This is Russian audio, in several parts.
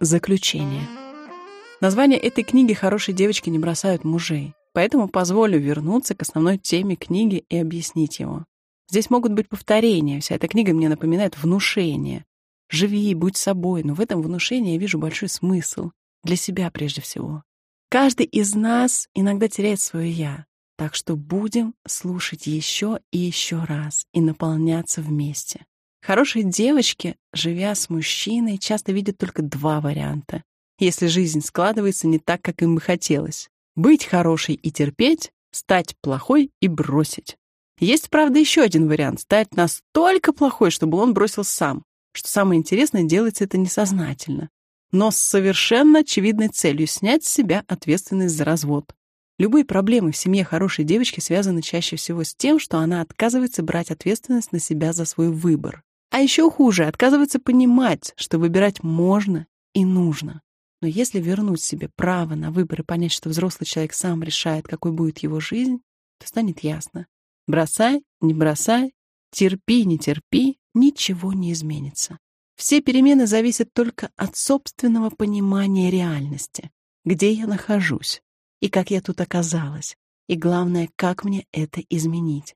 Заключение. Название этой книги «Хорошие девочки не бросают мужей», поэтому позволю вернуться к основной теме книги и объяснить его. Здесь могут быть повторения, вся эта книга мне напоминает внушение. Живи, будь собой, но в этом внушении я вижу большой смысл. Для себя прежде всего. Каждый из нас иногда теряет свое «я», так что будем слушать еще и еще раз и наполняться вместе. Хорошие девочки, живя с мужчиной, часто видят только два варианта, если жизнь складывается не так, как им бы хотелось. Быть хорошей и терпеть, стать плохой и бросить. Есть, правда, еще один вариант — стать настолько плохой, чтобы он бросил сам. Что самое интересное, делается это несознательно но с совершенно очевидной целью снять с себя ответственность за развод. Любые проблемы в семье хорошей девочки связаны чаще всего с тем, что она отказывается брать ответственность на себя за свой выбор. А еще хуже, отказывается понимать, что выбирать можно и нужно. Но если вернуть себе право на выбор и понять, что взрослый человек сам решает, какой будет его жизнь, то станет ясно. Бросай, не бросай, терпи, не терпи, ничего не изменится. Все перемены зависят только от собственного понимания реальности, где я нахожусь и как я тут оказалась, и главное, как мне это изменить.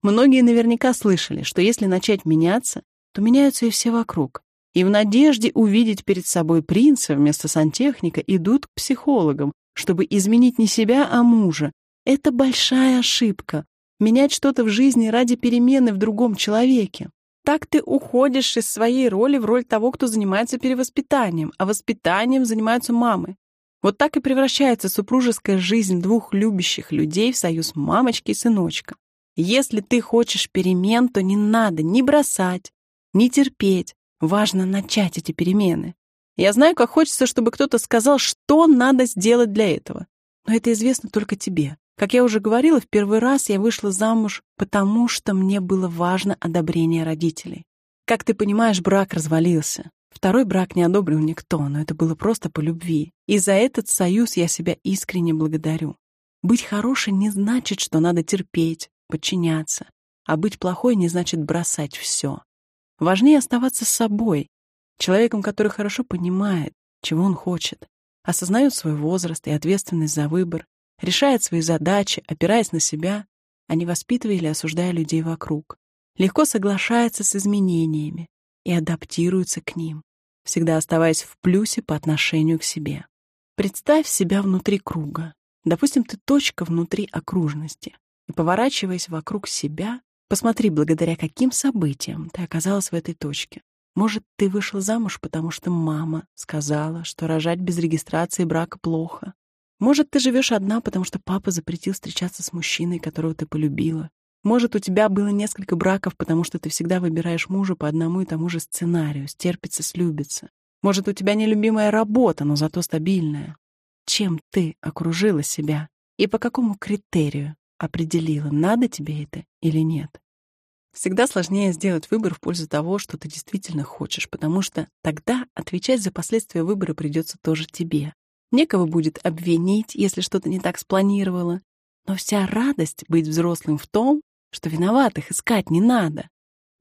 Многие наверняка слышали, что если начать меняться, то меняются и все вокруг. И в надежде увидеть перед собой принца вместо сантехника идут к психологам, чтобы изменить не себя, а мужа. Это большая ошибка. Менять что-то в жизни ради перемены в другом человеке. Так ты уходишь из своей роли в роль того, кто занимается перевоспитанием, а воспитанием занимаются мамы. Вот так и превращается супружеская жизнь двух любящих людей в союз мамочки и сыночка. Если ты хочешь перемен, то не надо ни бросать, ни терпеть. Важно начать эти перемены. Я знаю, как хочется, чтобы кто-то сказал, что надо сделать для этого. Но это известно только тебе. Как я уже говорила, в первый раз я вышла замуж, потому что мне было важно одобрение родителей. Как ты понимаешь, брак развалился. Второй брак не одобрил никто, но это было просто по любви. И за этот союз я себя искренне благодарю. Быть хорошей не значит, что надо терпеть, подчиняться. А быть плохой не значит бросать все. Важнее оставаться собой, человеком, который хорошо понимает, чего он хочет, осознает свой возраст и ответственность за выбор, решает свои задачи, опираясь на себя, а не воспитывая или осуждая людей вокруг. Легко соглашается с изменениями и адаптируется к ним, всегда оставаясь в плюсе по отношению к себе. Представь себя внутри круга. Допустим, ты точка внутри окружности. И поворачиваясь вокруг себя, посмотри, благодаря каким событиям ты оказалась в этой точке. Может, ты вышла замуж, потому что мама сказала, что рожать без регистрации брака плохо. Может, ты живешь одна, потому что папа запретил встречаться с мужчиной, которого ты полюбила. Может, у тебя было несколько браков, потому что ты всегда выбираешь мужа по одному и тому же сценарию, стерпится, слюбится. Может, у тебя нелюбимая работа, но зато стабильная. Чем ты окружила себя? И по какому критерию определила, надо тебе это или нет? Всегда сложнее сделать выбор в пользу того, что ты действительно хочешь, потому что тогда отвечать за последствия выбора придется тоже тебе. Некого будет обвинить, если что-то не так спланировала. Но вся радость быть взрослым в том, что виноватых искать не надо.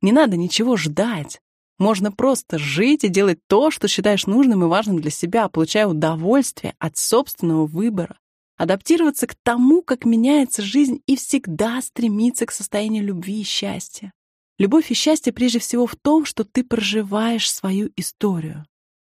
Не надо ничего ждать. Можно просто жить и делать то, что считаешь нужным и важным для себя, получая удовольствие от собственного выбора. Адаптироваться к тому, как меняется жизнь, и всегда стремиться к состоянию любви и счастья. Любовь и счастье прежде всего в том, что ты проживаешь свою историю.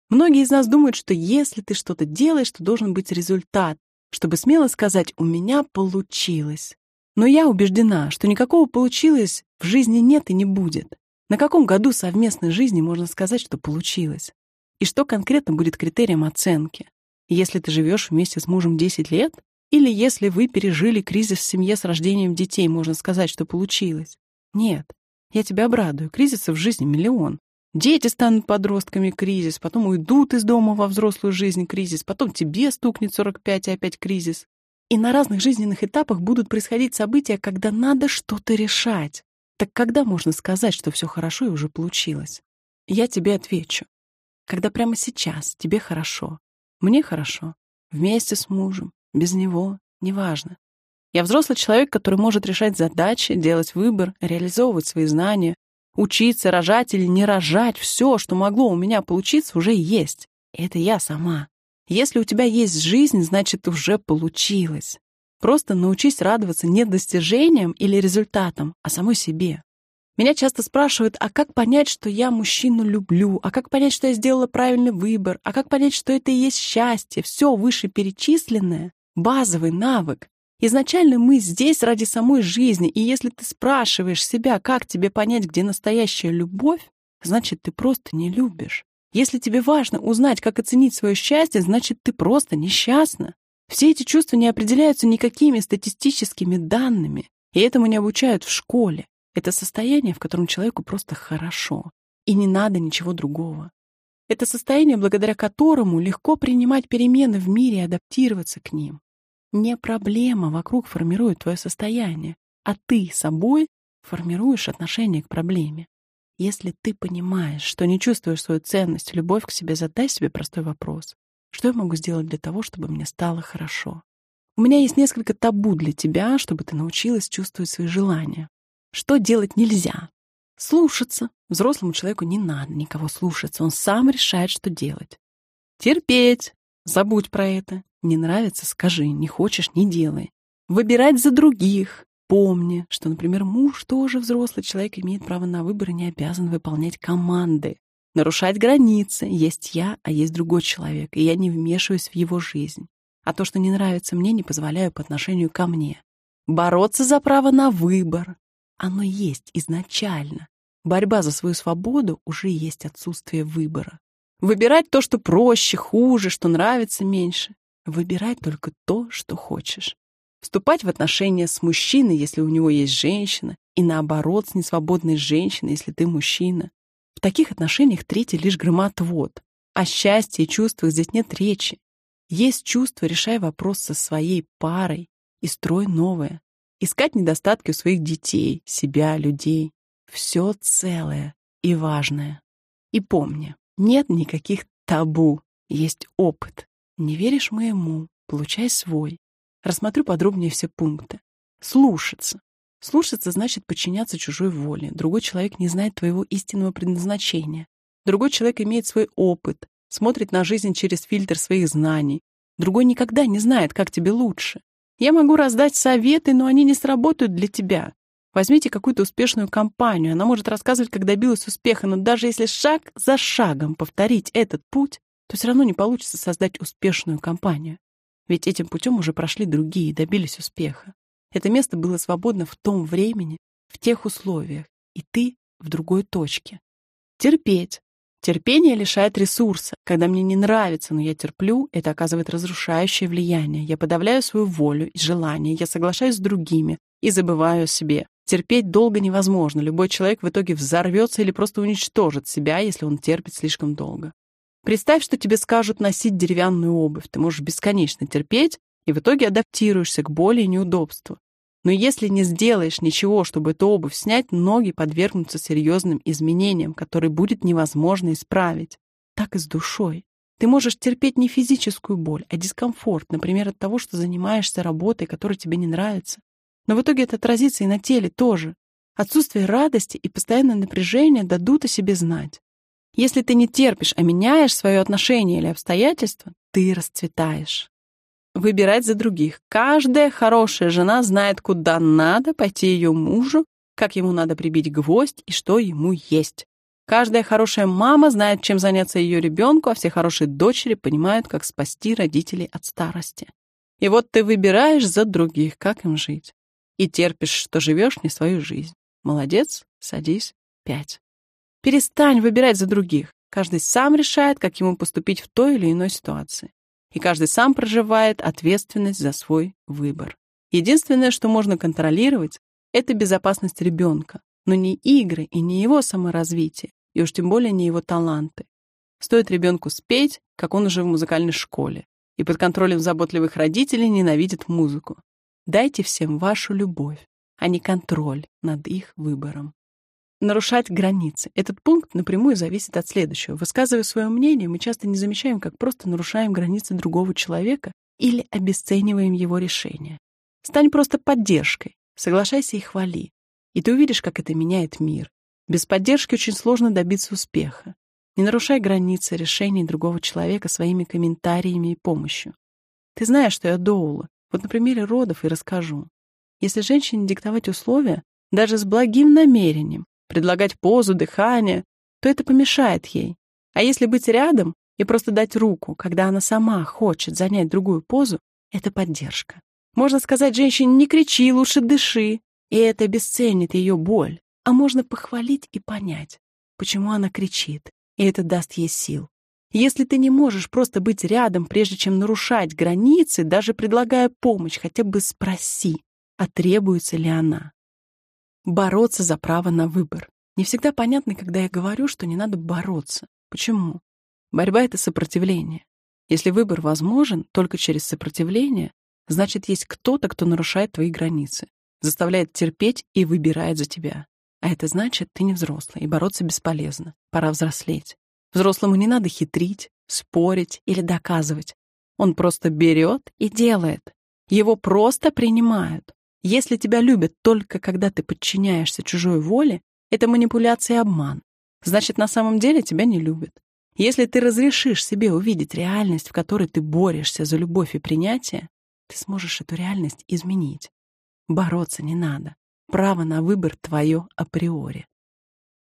Многие из нас думают, что если ты что-то делаешь, то должен быть результат, чтобы смело сказать «у меня получилось». Но я убеждена, что никакого «получилось» в жизни нет и не будет. На каком году совместной жизни можно сказать, что получилось? И что конкретно будет критерием оценки? Если ты живешь вместе с мужем 10 лет? Или если вы пережили кризис в семье с рождением детей, можно сказать, что получилось? Нет. Я тебя обрадую. Кризисов в жизни миллион. Дети станут подростками, кризис, потом уйдут из дома во взрослую жизнь, кризис, потом тебе стукнет 45 и опять кризис. И на разных жизненных этапах будут происходить события, когда надо что-то решать. Так когда можно сказать, что все хорошо и уже получилось? Я тебе отвечу. Когда прямо сейчас тебе хорошо, мне хорошо, вместе с мужем, без него, неважно. Я взрослый человек, который может решать задачи, делать выбор, реализовывать свои знания, Учиться, рожать или не рожать, все, что могло у меня получиться, уже есть. Это я сама. Если у тебя есть жизнь, значит, уже получилось. Просто научись радоваться не достижениям или результатам, а самой себе. Меня часто спрашивают, а как понять, что я мужчину люблю, а как понять, что я сделала правильный выбор, а как понять, что это и есть счастье, все вышеперечисленное, базовый навык. Изначально мы здесь ради самой жизни, и если ты спрашиваешь себя, как тебе понять, где настоящая любовь, значит, ты просто не любишь. Если тебе важно узнать, как оценить свое счастье, значит, ты просто несчастна. Все эти чувства не определяются никакими статистическими данными, и этому не обучают в школе. Это состояние, в котором человеку просто хорошо, и не надо ничего другого. Это состояние, благодаря которому легко принимать перемены в мире и адаптироваться к ним. Не проблема вокруг формирует твое состояние, а ты собой формируешь отношение к проблеме. Если ты понимаешь, что не чувствуешь свою ценность, любовь к себе, задай себе простой вопрос. Что я могу сделать для того, чтобы мне стало хорошо? У меня есть несколько табу для тебя, чтобы ты научилась чувствовать свои желания. Что делать нельзя? Слушаться. Взрослому человеку не надо никого слушаться, он сам решает, что делать. Терпеть. Забудь про это. Не нравится — скажи, не хочешь — не делай. Выбирать за других. Помни, что, например, муж тоже взрослый человек, имеет право на выбор и не обязан выполнять команды. Нарушать границы. Есть я, а есть другой человек, и я не вмешиваюсь в его жизнь. А то, что не нравится мне, не позволяю по отношению ко мне. Бороться за право на выбор. Оно есть изначально. Борьба за свою свободу уже есть отсутствие выбора. Выбирать то, что проще, хуже, что нравится меньше. Выбирать только то, что хочешь вступать в отношения с мужчиной, если у него есть женщина, и наоборот, с несвободной женщиной, если ты мужчина. В таких отношениях третий лишь громоотвод. О счастье и чувствах здесь нет речи. Есть чувство, решай вопрос со своей парой и строй новое. Искать недостатки у своих детей, себя, людей. Все целое и важное. И помни, нет никаких табу, есть опыт. Не веришь моему, получай свой. Рассмотрю подробнее все пункты. Слушаться. Слушаться значит подчиняться чужой воле. Другой человек не знает твоего истинного предназначения. Другой человек имеет свой опыт, смотрит на жизнь через фильтр своих знаний. Другой никогда не знает, как тебе лучше. Я могу раздать советы, но они не сработают для тебя. Возьмите какую-то успешную компанию, она может рассказывать, как добилась успеха, но даже если шаг за шагом повторить этот путь, то все равно не получится создать успешную компанию. Ведь этим путем уже прошли другие и добились успеха. Это место было свободно в том времени, в тех условиях, и ты в другой точке. Терпеть. Терпение лишает ресурса. Когда мне не нравится, но я терплю, это оказывает разрушающее влияние. Я подавляю свою волю и желание, я соглашаюсь с другими и забываю о себе. Терпеть долго невозможно. Любой человек в итоге взорвется или просто уничтожит себя, если он терпит слишком долго. Представь, что тебе скажут носить деревянную обувь. Ты можешь бесконечно терпеть и в итоге адаптируешься к боли и неудобству. Но если не сделаешь ничего, чтобы эту обувь снять, ноги подвергнутся серьезным изменениям, которые будет невозможно исправить. Так и с душой. Ты можешь терпеть не физическую боль, а дискомфорт, например, от того, что занимаешься работой, которая тебе не нравится. Но в итоге это отразится и на теле тоже. Отсутствие радости и постоянное напряжение дадут о себе знать. Если ты не терпишь, а меняешь свое отношение или обстоятельства, ты расцветаешь. Выбирать за других. Каждая хорошая жена знает, куда надо пойти ее мужу, как ему надо прибить гвоздь и что ему есть. Каждая хорошая мама знает, чем заняться ее ребенку, а все хорошие дочери понимают, как спасти родителей от старости. И вот ты выбираешь за других, как им жить. И терпишь, что живешь не свою жизнь. Молодец, садись, пять. Перестань выбирать за других. Каждый сам решает, как ему поступить в той или иной ситуации. И каждый сам проживает ответственность за свой выбор. Единственное, что можно контролировать, это безопасность ребенка, но не игры и не его саморазвитие, и уж тем более не его таланты. Стоит ребенку спеть, как он уже в музыкальной школе, и под контролем заботливых родителей ненавидит музыку. Дайте всем вашу любовь, а не контроль над их выбором нарушать границы. Этот пункт напрямую зависит от следующего. Высказывая свое мнение, мы часто не замечаем, как просто нарушаем границы другого человека или обесцениваем его решение. Стань просто поддержкой, соглашайся и хвали. И ты увидишь, как это меняет мир. Без поддержки очень сложно добиться успеха. Не нарушай границы решений другого человека своими комментариями и помощью. Ты знаешь, что я доула. Вот на примере родов и расскажу. Если женщине диктовать условия, даже с благим намерением, предлагать позу, дыхание, то это помешает ей. А если быть рядом и просто дать руку, когда она сама хочет занять другую позу, это поддержка. Можно сказать женщине «не кричи, лучше дыши», и это обесценит ее боль. А можно похвалить и понять, почему она кричит, и это даст ей сил. Если ты не можешь просто быть рядом, прежде чем нарушать границы, даже предлагая помощь, хотя бы спроси, а требуется ли она. Бороться за право на выбор. Не всегда понятно, когда я говорю, что не надо бороться. Почему? Борьба — это сопротивление. Если выбор возможен только через сопротивление, значит, есть кто-то, кто нарушает твои границы, заставляет терпеть и выбирает за тебя. А это значит, ты не взрослый, и бороться бесполезно. Пора взрослеть. Взрослому не надо хитрить, спорить или доказывать. Он просто берет и делает. Его просто принимают. Если тебя любят только когда ты подчиняешься чужой воле, это манипуляция и обман. Значит, на самом деле тебя не любят. Если ты разрешишь себе увидеть реальность, в которой ты борешься за любовь и принятие, ты сможешь эту реальность изменить. Бороться не надо. Право на выбор твое априори.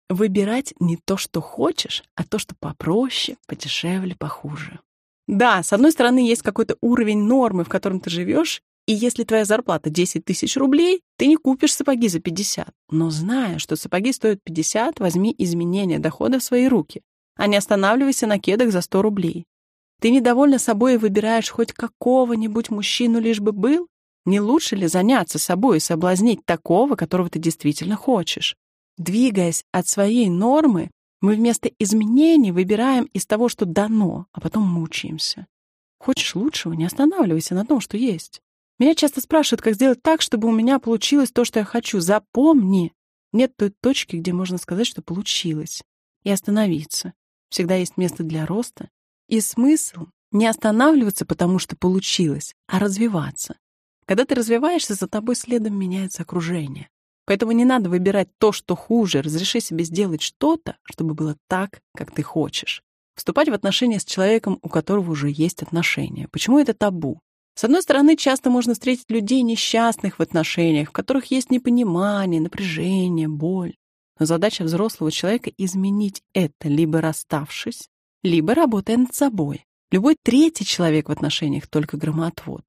Выбирать не то, что хочешь, а то, что попроще, подешевле, похуже. Да, с одной стороны, есть какой-то уровень нормы, в котором ты живешь, и если твоя зарплата 10 тысяч рублей, ты не купишь сапоги за 50. Но зная, что сапоги стоят 50, возьми изменение дохода в свои руки, а не останавливайся на кедах за 100 рублей. Ты недовольна собой и выбираешь хоть какого-нибудь мужчину, лишь бы был? Не лучше ли заняться собой и соблазнить такого, которого ты действительно хочешь? Двигаясь от своей нормы, мы вместо изменений выбираем из того, что дано, а потом мучаемся. Хочешь лучшего, не останавливайся на том, что есть. Меня часто спрашивают, как сделать так, чтобы у меня получилось то, что я хочу. Запомни, нет той точки, где можно сказать, что получилось, и остановиться. Всегда есть место для роста. И смысл не останавливаться, потому что получилось, а развиваться. Когда ты развиваешься, за тобой следом меняется окружение. Поэтому не надо выбирать то, что хуже. Разреши себе сделать что-то, чтобы было так, как ты хочешь. Вступать в отношения с человеком, у которого уже есть отношения. Почему это табу? С одной стороны, часто можно встретить людей несчастных в отношениях, в которых есть непонимание, напряжение, боль. Но задача взрослого человека — изменить это, либо расставшись, либо работая над собой. Любой третий человек в отношениях — только громоотвод.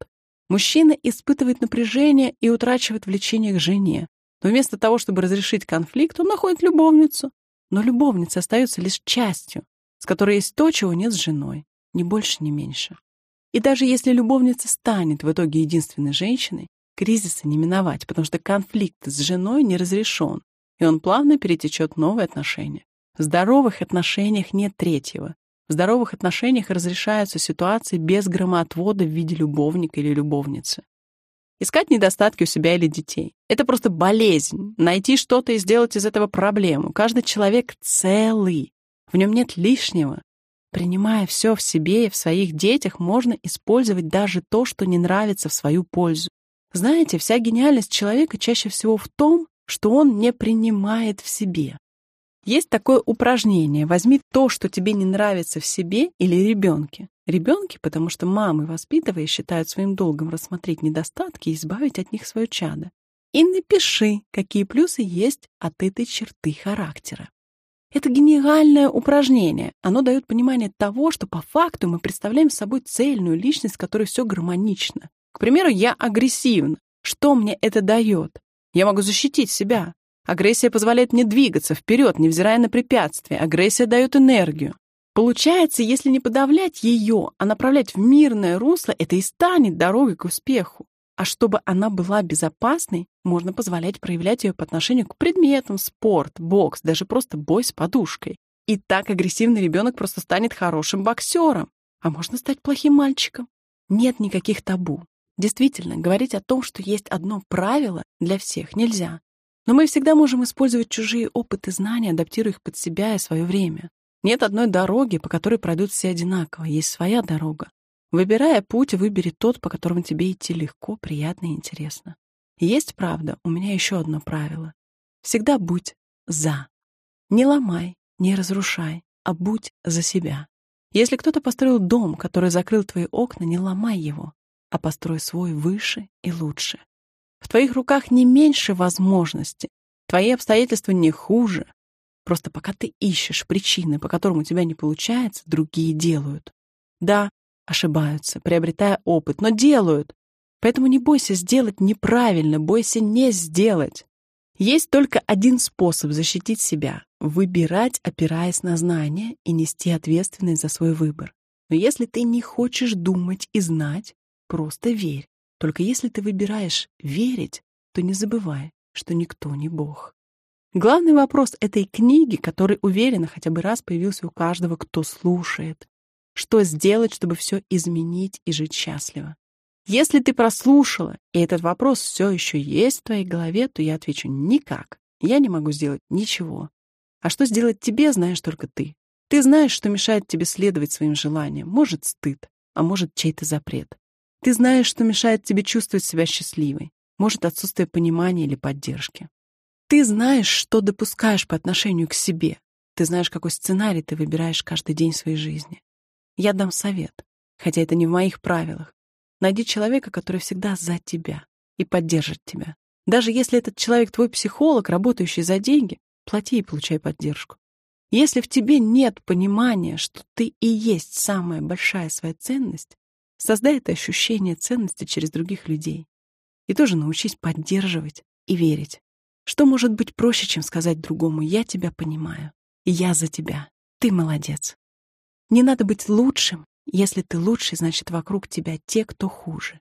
Мужчина испытывает напряжение и утрачивает влечение к жене. Но вместо того, чтобы разрешить конфликт, он находит любовницу. Но любовница остается лишь частью, с которой есть то, чего нет с женой. Ни больше, ни меньше. И даже если любовница станет в итоге единственной женщиной, кризиса не миновать, потому что конфликт с женой не разрешен, и он плавно перетечет в новые отношения. В здоровых отношениях нет третьего. В здоровых отношениях разрешаются ситуации без громоотвода в виде любовника или любовницы. Искать недостатки у себя или детей. Это просто болезнь. Найти что-то и сделать из этого проблему. Каждый человек целый. В нем нет лишнего. Принимая все в себе и в своих детях, можно использовать даже то, что не нравится в свою пользу. Знаете, вся гениальность человека чаще всего в том, что он не принимает в себе. Есть такое упражнение. Возьми то, что тебе не нравится в себе или ребенке. Ребенки, потому что мамы, воспитывая, считают своим долгом рассмотреть недостатки и избавить от них свое чадо. И напиши, какие плюсы есть от этой черты характера. Это гениальное упражнение. Оно дает понимание того, что по факту мы представляем собой цельную личность, в которой все гармонично. К примеру, я агрессивна. Что мне это дает? Я могу защитить себя. Агрессия позволяет мне двигаться вперед, невзирая на препятствия. Агрессия дает энергию. Получается, если не подавлять ее, а направлять в мирное русло, это и станет дорогой к успеху. А чтобы она была безопасной, можно позволять проявлять ее по отношению к предметам, спорт, бокс, даже просто бой с подушкой. И так агрессивный ребенок просто станет хорошим боксером. А можно стать плохим мальчиком. Нет никаких табу. Действительно, говорить о том, что есть одно правило, для всех нельзя. Но мы всегда можем использовать чужие опыты и знания, адаптируя их под себя и свое время. Нет одной дороги, по которой пройдут все одинаково, есть своя дорога. Выбирая путь, выбери тот, по которому тебе идти легко, приятно и интересно. есть, правда, у меня еще одно правило. Всегда будь «за». Не ломай, не разрушай, а будь за себя. Если кто-то построил дом, который закрыл твои окна, не ломай его, а построй свой выше и лучше. В твоих руках не меньше возможностей, твои обстоятельства не хуже. Просто пока ты ищешь причины, по которым у тебя не получается, другие делают. Да, ошибаются, приобретая опыт, но делают. Поэтому не бойся сделать неправильно, бойся не сделать. Есть только один способ защитить себя — выбирать, опираясь на знания и нести ответственность за свой выбор. Но если ты не хочешь думать и знать, просто верь. Только если ты выбираешь верить, то не забывай, что никто не Бог. Главный вопрос этой книги, который, уверенно, хотя бы раз появился у каждого, кто слушает. Что сделать, чтобы все изменить и жить счастливо? Если ты прослушала, и этот вопрос все еще есть в твоей голове, то я отвечу «никак». Я не могу сделать ничего. А что сделать тебе, знаешь только ты. Ты знаешь, что мешает тебе следовать своим желаниям. Может, стыд, а может, чей-то запрет. Ты знаешь, что мешает тебе чувствовать себя счастливой. Может, отсутствие понимания или поддержки. Ты знаешь, что допускаешь по отношению к себе. Ты знаешь, какой сценарий ты выбираешь каждый день своей жизни. Я дам совет, хотя это не в моих правилах. Найди человека, который всегда за тебя и поддержит тебя. Даже если этот человек твой психолог, работающий за деньги, плати и получай поддержку. Если в тебе нет понимания, что ты и есть самая большая своя ценность, создай это ощущение ценности через других людей. И тоже научись поддерживать и верить. Что может быть проще, чем сказать другому «я тебя понимаю», «я за тебя», «ты молодец». Не надо быть лучшим если ты лучший, значит, вокруг тебя те, кто хуже.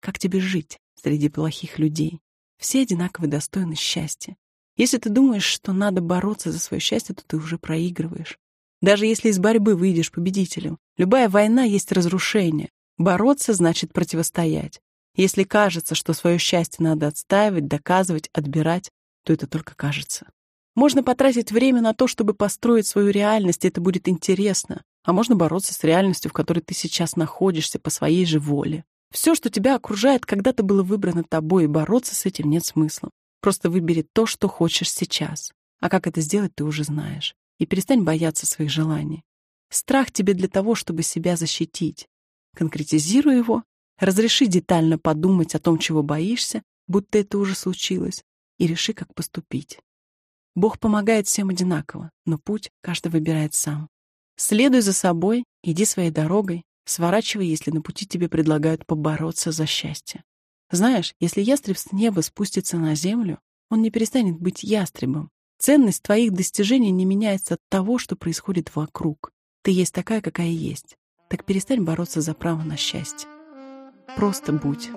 Как тебе жить среди плохих людей? Все одинаково достойны счастья. Если ты думаешь, что надо бороться за свое счастье, то ты уже проигрываешь. Даже если из борьбы выйдешь победителем, любая война есть разрушение. Бороться значит противостоять. Если кажется, что свое счастье надо отстаивать, доказывать, отбирать, то это только кажется. Можно потратить время на то, чтобы построить свою реальность, это будет интересно а можно бороться с реальностью, в которой ты сейчас находишься по своей же воле. Все, что тебя окружает, когда-то было выбрано тобой, и бороться с этим нет смысла. Просто выбери то, что хочешь сейчас. А как это сделать, ты уже знаешь. И перестань бояться своих желаний. Страх тебе для того, чтобы себя защитить. Конкретизируй его, разреши детально подумать о том, чего боишься, будто это уже случилось, и реши, как поступить. Бог помогает всем одинаково, но путь каждый выбирает сам. Следуй за собой, иди своей дорогой, сворачивай, если на пути тебе предлагают побороться за счастье. Знаешь, если ястреб с неба спустится на землю, он не перестанет быть ястребом. Ценность твоих достижений не меняется от того, что происходит вокруг. Ты есть такая, какая есть. Так перестань бороться за право на счастье. Просто будь.